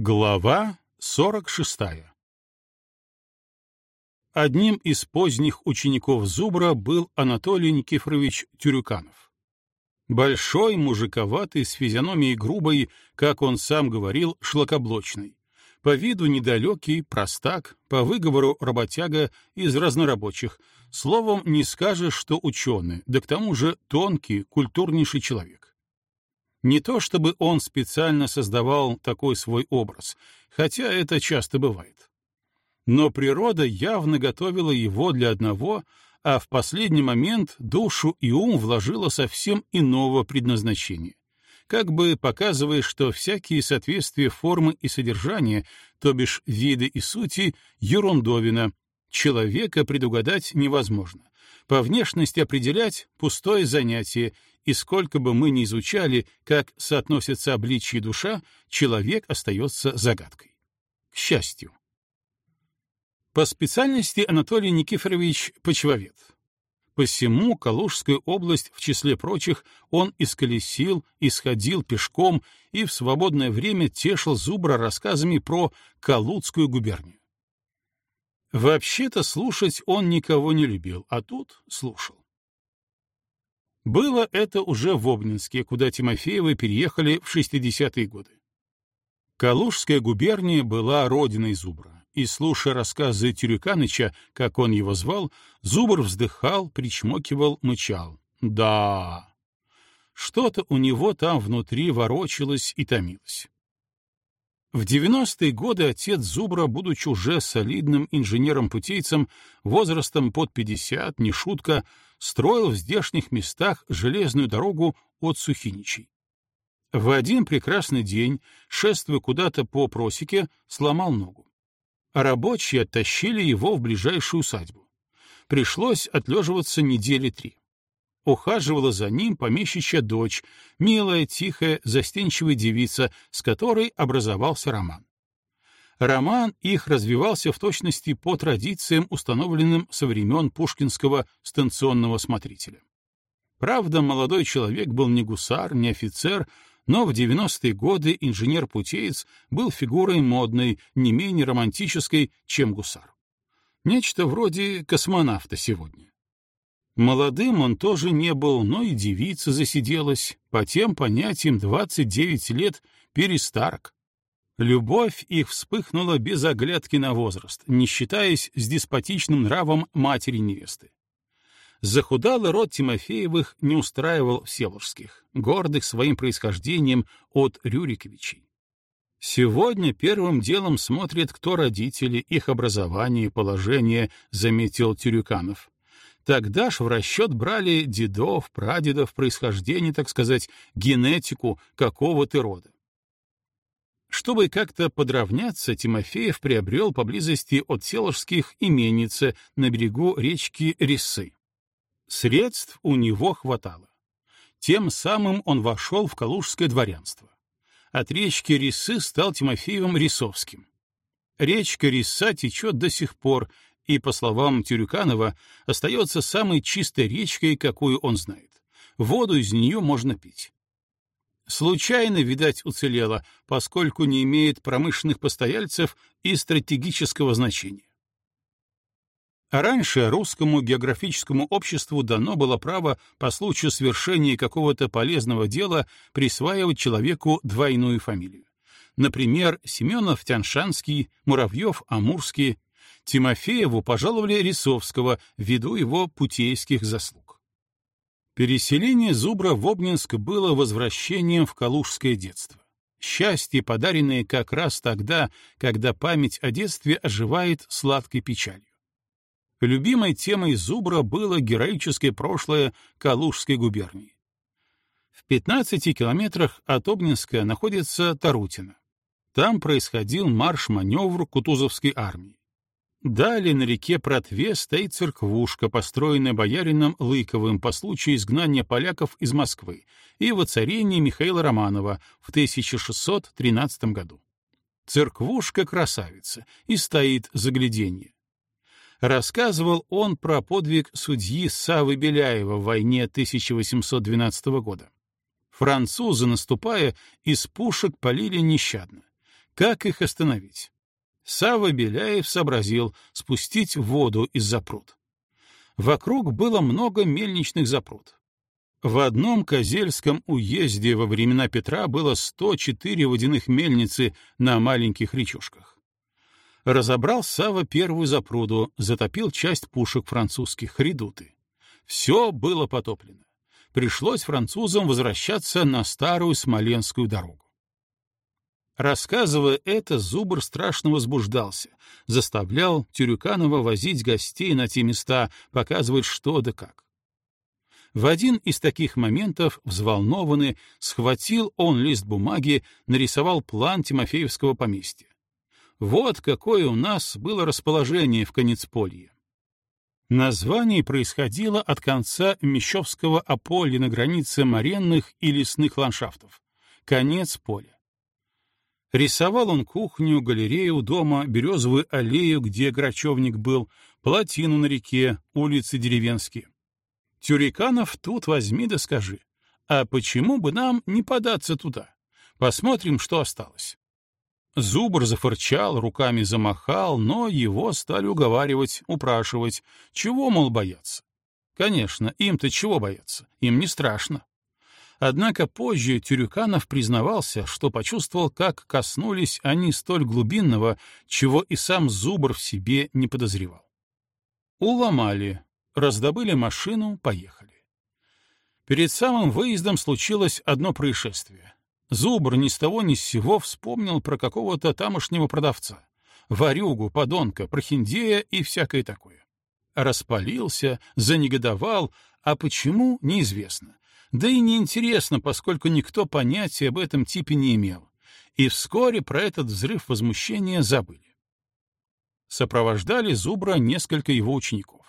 Глава 46 Одним из поздних учеников Зубра был Анатолий Никифорович Тюрюканов. Большой, мужиковатый, с физиономией грубой, как он сам говорил, шлакоблочный. По виду недалекий, простак, по выговору работяга из разнорабочих. Словом, не скажешь, что ученый, да к тому же тонкий, культурнейший человек. Не то чтобы он специально создавал такой свой образ, хотя это часто бывает. Но природа явно готовила его для одного, а в последний момент душу и ум вложила совсем иного предназначения, как бы показывая, что всякие соответствия формы и содержания, то бишь виды и сути, ерундовина, человека предугадать невозможно. По внешности определять — пустое занятие, и сколько бы мы ни изучали, как соотносятся обличие и душа, человек остается загадкой. К счастью. По специальности Анатолий Никифорович — почвовед. Посему Калужскую область, в числе прочих, он исколесил, исходил пешком и в свободное время тешил Зубра рассказами про Калудскую губернию. Вообще-то слушать он никого не любил, а тут слушал. Было это уже в Обнинске, куда Тимофеевы переехали в 60-е годы. Калужская губерния была родиной Зубра, и, слушая рассказы Тюрюканыча, как он его звал, Зубр вздыхал, причмокивал, мычал. Да, что-то у него там внутри ворочалось и томилось. В 90-е годы отец Зубра, будучи уже солидным инженером-путейцем, возрастом под 50, не шутка, строил в здешних местах железную дорогу от Сухиничей. В один прекрасный день, шествуя куда-то по просеке, сломал ногу. Рабочие оттащили его в ближайшую усадьбу. Пришлось отлеживаться недели три ухаживала за ним помещичья дочь, милая, тихая, застенчивая девица, с которой образовался роман. Роман их развивался в точности по традициям, установленным со времен пушкинского станционного смотрителя. Правда, молодой человек был не гусар, не офицер, но в 90-е годы инженер-путеец был фигурой модной, не менее романтической, чем гусар. Нечто вроде космонавта сегодня. Молодым он тоже не был, но и девица засиделась, по тем понятиям 29 лет перестарок. Любовь их вспыхнула без оглядки на возраст, не считаясь с деспотичным нравом матери невесты. Захудалый род Тимофеевых не устраивал всеволжских, гордых своим происхождением от Рюриковичей. Сегодня первым делом смотрят, кто родители, их образование и положение, заметил Тюрюканов. Тогда ж в расчет брали дедов, прадедов, происхождение, так сказать, генетику какого-то рода. Чтобы как-то подравняться, Тимофеев приобрел поблизости от Селожских именицы на берегу речки Рисы. Средств у него хватало. Тем самым он вошел в калужское дворянство. От речки Рисы стал Тимофеевым Рисовским. Речка Риса течет до сих пор, и, по словам Тюрюканова, остается самой чистой речкой, какую он знает. Воду из нее можно пить. Случайно, видать, уцелела, поскольку не имеет промышленных постояльцев и стратегического значения. А раньше русскому географическому обществу дано было право по случаю свершения какого-то полезного дела присваивать человеку двойную фамилию. Например, Семенов Тяншанский, Муравьев Амурский, Тимофееву пожаловали Рисовского ввиду его путейских заслуг. Переселение Зубра в Обнинск было возвращением в калужское детство. Счастье, подаренное как раз тогда, когда память о детстве оживает сладкой печалью. Любимой темой Зубра было героическое прошлое Калужской губернии. В 15 километрах от Обнинска находится Тарутино. Там происходил марш-маневр Кутузовской армии. Далее на реке Протве стоит церквушка, построенная боярином Лыковым по случаю изгнания поляков из Москвы и воцарения Михаила Романова в 1613 году. Церквушка красавица и стоит загляденье. Рассказывал он про подвиг судьи Савы Беляева в войне 1812 года. Французы, наступая, из пушек полили нещадно. Как их остановить? Сава Беляев сообразил спустить воду из запруд. Вокруг было много мельничных запруд. В одном Козельском уезде во времена Петра было 104 водяных мельницы на маленьких речушках. Разобрал Сава первую запруду, затопил часть пушек французских, редуты. Все было потоплено. Пришлось французам возвращаться на старую Смоленскую дорогу. Рассказывая это, Зубр страшно возбуждался, заставлял Тюрюканова возить гостей на те места, показывать что да как. В один из таких моментов, взволнованный, схватил он лист бумаги, нарисовал план Тимофеевского поместья. Вот какое у нас было расположение в Конецполье. Название происходило от конца Мещовского ополя на границе моренных и лесных ландшафтов. Конец поля. Рисовал он кухню, галерею дома, березовую аллею, где грачевник был, плотину на реке, улицы деревенские. Тюриканов тут возьми да скажи. А почему бы нам не податься туда? Посмотрим, что осталось. Зубр зафырчал, руками замахал, но его стали уговаривать, упрашивать. Чего, мол, бояться? Конечно, им-то чего бояться? Им не страшно. Однако позже Тюрюканов признавался, что почувствовал, как коснулись они столь глубинного, чего и сам Зубр в себе не подозревал. Уломали, раздобыли машину, поехали. Перед самым выездом случилось одно происшествие. Зубр ни с того ни с сего вспомнил про какого-то тамошнего продавца. Варюгу, подонка, прохиндея и всякое такое. Распалился, занегодовал, а почему — неизвестно. Да и неинтересно, поскольку никто понятия об этом типе не имел. И вскоре про этот взрыв возмущения забыли. Сопровождали Зубра несколько его учеников.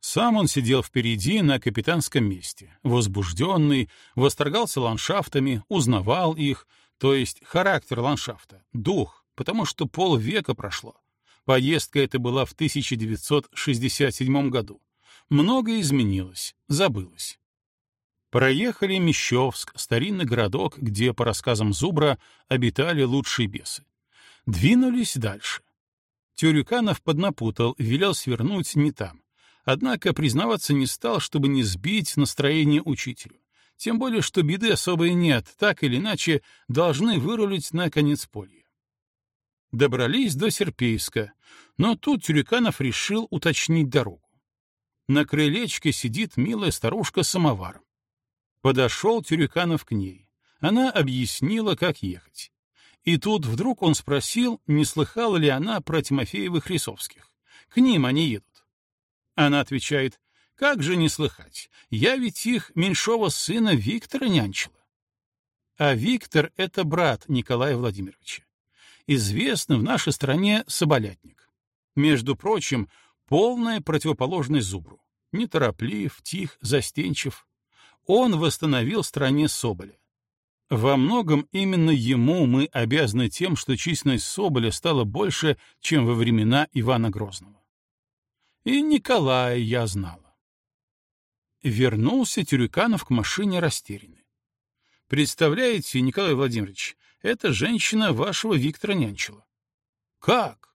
Сам он сидел впереди на капитанском месте, возбужденный, восторгался ландшафтами, узнавал их, то есть характер ландшафта, дух, потому что полвека прошло. Поездка эта была в 1967 году. Многое изменилось, забылось. Проехали Мещовск, старинный городок, где, по рассказам Зубра, обитали лучшие бесы. Двинулись дальше. Тюрюканов поднапутал, велел свернуть не там. Однако признаваться не стал, чтобы не сбить настроение учителю. Тем более, что беды особой нет, так или иначе должны вырулить на конец поля. Добрались до Серпейска, но тут Тюриканов решил уточнить дорогу. На крылечке сидит милая старушка с самоваром. Подошел Тюриканов к ней. Она объяснила, как ехать. И тут вдруг он спросил, не слыхала ли она про Тимофеевых-Рисовских. К ним они едут. Она отвечает, как же не слыхать, я ведь их меньшого сына Виктора нянчила. А Виктор — это брат Николая Владимировича. Известный в нашей стране соболятник. Между прочим, полная противоположность Зубру. Нетороплив, тих, застенчив. Он восстановил стране Соболя. Во многом именно ему мы обязаны тем, что численность Соболя стала больше, чем во времена Ивана Грозного. И Николая я знала. Вернулся Тюрюканов к машине растерянный. Представляете, Николай Владимирович, эта женщина вашего Виктора нянчила. Как?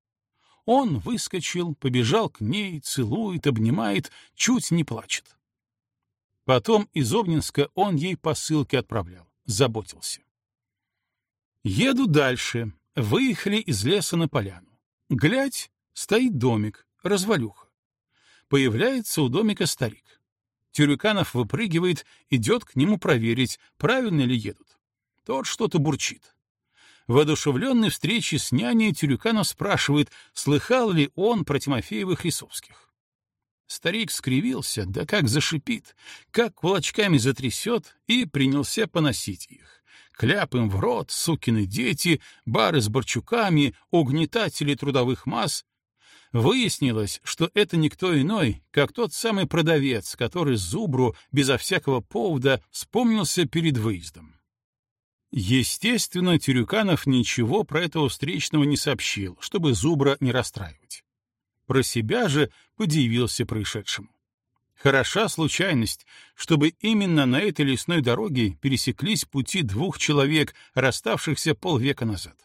Он выскочил, побежал к ней, целует, обнимает, чуть не плачет. Потом из Обнинска он ей посылки отправлял, заботился. Еду дальше. Выехали из леса на поляну. Глядь, стоит домик, развалюха. Появляется у домика старик. Тюрюканов выпрыгивает, идет к нему проверить, правильно ли едут. Тот что-то бурчит. Воодушевленный встречей с няней Тюрюканов спрашивает, слыхал ли он про Тимофеевых Рисовских. Старик скривился, да как зашипит, как кулачками затрясет, и принялся поносить их. Кляп им в рот, сукины дети, бары с борчуками, угнетатели трудовых масс, Выяснилось, что это никто иной, как тот самый продавец, который Зубру безо всякого повода вспомнился перед выездом. Естественно, Тюрюканов ничего про этого встречного не сообщил, чтобы Зубра не расстраивать. Про себя же подивился происшедшему. Хороша случайность, чтобы именно на этой лесной дороге пересеклись пути двух человек, расставшихся полвека назад.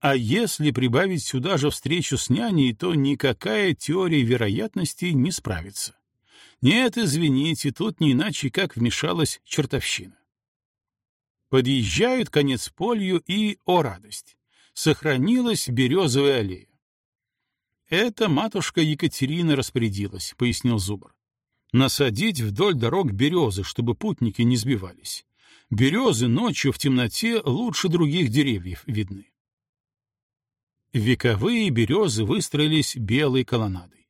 А если прибавить сюда же встречу с няней, то никакая теория вероятности не справится. Нет, извините, тут не иначе, как вмешалась чертовщина. Подъезжают конец полью и, о радость, сохранилась березовая аллея. «Это матушка Екатерина распорядилась», — пояснил Зубр. «Насадить вдоль дорог березы, чтобы путники не сбивались. Березы ночью в темноте лучше других деревьев видны». Вековые березы выстроились белой колоннадой.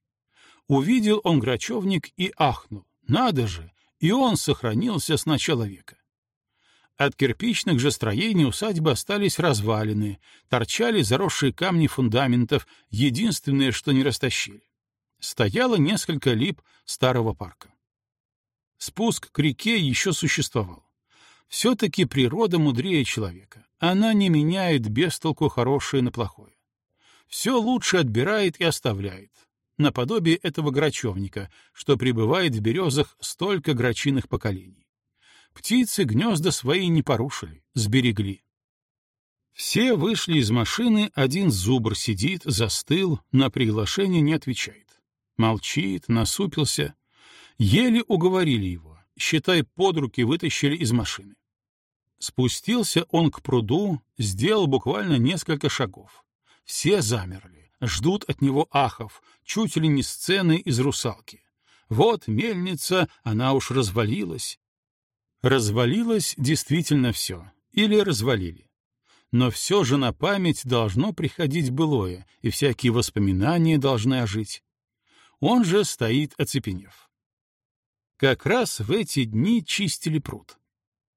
Увидел он грачевник и ахнул. Надо же, и он сохранился с начала века. От кирпичных же строений усадьбы остались развалины, торчали заросшие камни фундаментов, единственное, что не растащили. Стояло несколько лип старого парка. Спуск к реке еще существовал. Все-таки природа мудрее человека. Она не меняет без толку хорошее на плохое. Все лучше отбирает и оставляет. Наподобие этого грачевника, что пребывает в березах столько грачиных поколений. Птицы гнезда свои не порушили, сберегли. Все вышли из машины, один зубр сидит, застыл, на приглашение не отвечает. Молчит, насупился. Еле уговорили его, считай, под руки вытащили из машины. Спустился он к пруду, сделал буквально несколько шагов. Все замерли, ждут от него ахов, чуть ли не сцены из «Русалки». Вот мельница, она уж развалилась, Развалилось действительно все. Или развалили. Но все же на память должно приходить былое, и всякие воспоминания должны ожить. Он же стоит оцепенев. Как раз в эти дни чистили пруд.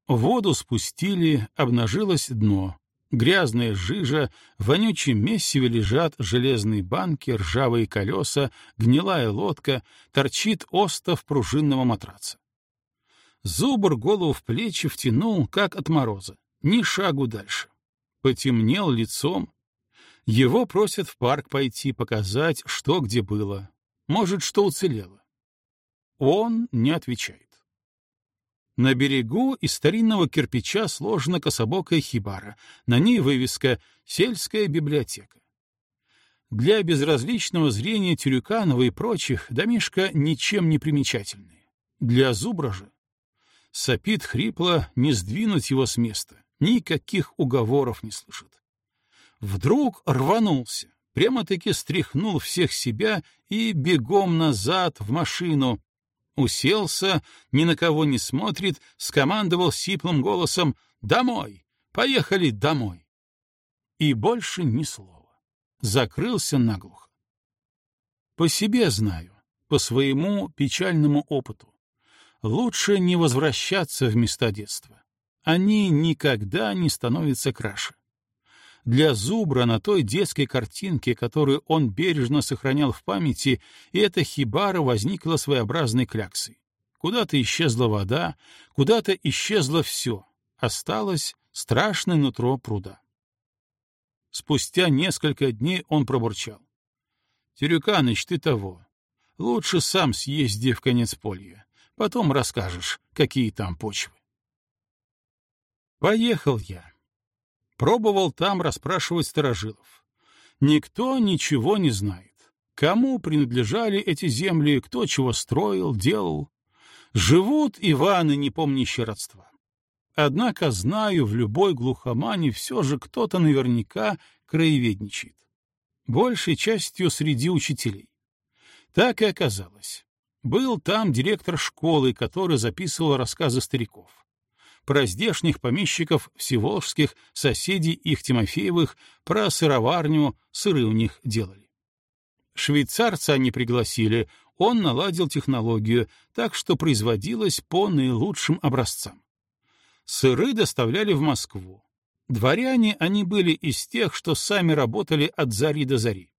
Воду спустили, обнажилось дно. Грязная жижа, в вонючем месиве лежат железные банки, ржавые колеса, гнилая лодка, торчит остов пружинного матраца. Зубр голову в плечи втянул, как от мороза. Ни шагу дальше. Потемнел лицом. Его просят в парк пойти, показать, что где было. Может, что уцелело. Он не отвечает. На берегу из старинного кирпича сложена кособокая хибара. На ней вывеска «Сельская библиотека». Для безразличного зрения Тюрюканова и прочих домишка ничем не примечательные. Для Зубра же Сопит хрипло, не сдвинуть его с места. Никаких уговоров не слышит. Вдруг рванулся, прямо-таки стряхнул всех себя и бегом назад в машину. Уселся, ни на кого не смотрит, скомандовал сиплым голосом «Домой! Поехали домой!» И больше ни слова. Закрылся наглухо. По себе знаю, по своему печальному опыту лучше не возвращаться в места детства. Они никогда не становятся краше. Для Зубра на той детской картинке, которую он бережно сохранял в памяти, эта хибара возникла своеобразной кляксой. Куда-то исчезла вода, куда-то исчезло все. Осталось страшное нутро пруда. Спустя несколько дней он пробурчал. — Терюканыч, ты того. Лучше сам съезди в конец полья. Потом расскажешь, какие там почвы. Поехал я. Пробовал там расспрашивать старожилов. Никто ничего не знает. Кому принадлежали эти земли, кто чего строил, делал. Живут Иваны, не помнящие родства. Однако знаю, в любой глухомане все же кто-то наверняка краеведничает. Большей частью среди учителей. Так и оказалось. Был там директор школы, который записывал рассказы стариков. Про здешних помещиков всеволжских, соседей их Тимофеевых, про сыроварню, сыры у них делали. Швейцарца они пригласили, он наладил технологию, так что производилось по наилучшим образцам. Сыры доставляли в Москву. Дворяне они были из тех, что сами работали от зари до зари.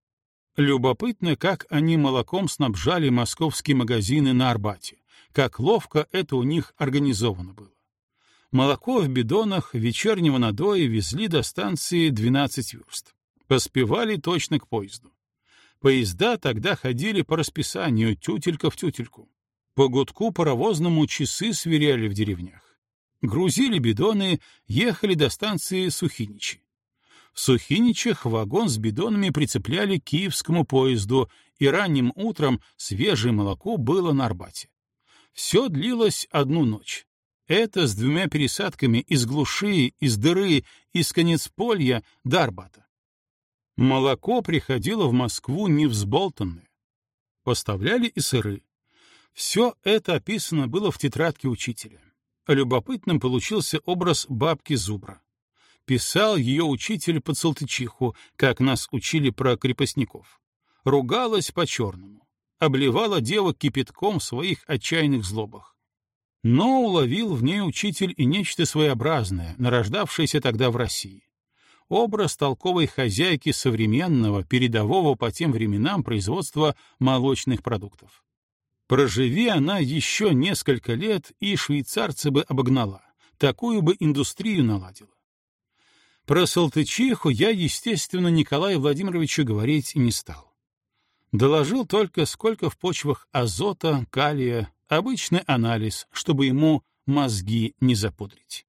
Любопытно, как они молоком снабжали московские магазины на Арбате, как ловко это у них организовано было. Молоко в бидонах вечернего надоя везли до станции 12 верст. Поспевали точно к поезду. Поезда тогда ходили по расписанию тютелька в тютельку. По гудку паровозному часы сверяли в деревнях. Грузили бидоны, ехали до станции Сухиничи. В вагон с бидонами прицепляли к киевскому поезду, и ранним утром свежее молоко было на Арбате. Все длилось одну ночь. Это с двумя пересадками из глуши, из дыры, из конец полья до Арбата. Молоко приходило в Москву невзболтанное. Поставляли и сыры. Все это описано было в тетрадке учителя. Любопытным получился образ бабки Зубра. Писал ее учитель под Салтычиху, как нас учили про крепостников. Ругалась по-черному. Обливала девок кипятком в своих отчаянных злобах. Но уловил в ней учитель и нечто своеобразное, нарождавшееся тогда в России. Образ толковой хозяйки современного, передового по тем временам производства молочных продуктов. Проживи она еще несколько лет, и швейцарцы бы обогнала, такую бы индустрию наладила. Про Салтычиху я, естественно, Николаю Владимировичу говорить не стал. Доложил только, сколько в почвах азота, калия, обычный анализ, чтобы ему мозги не запудрить.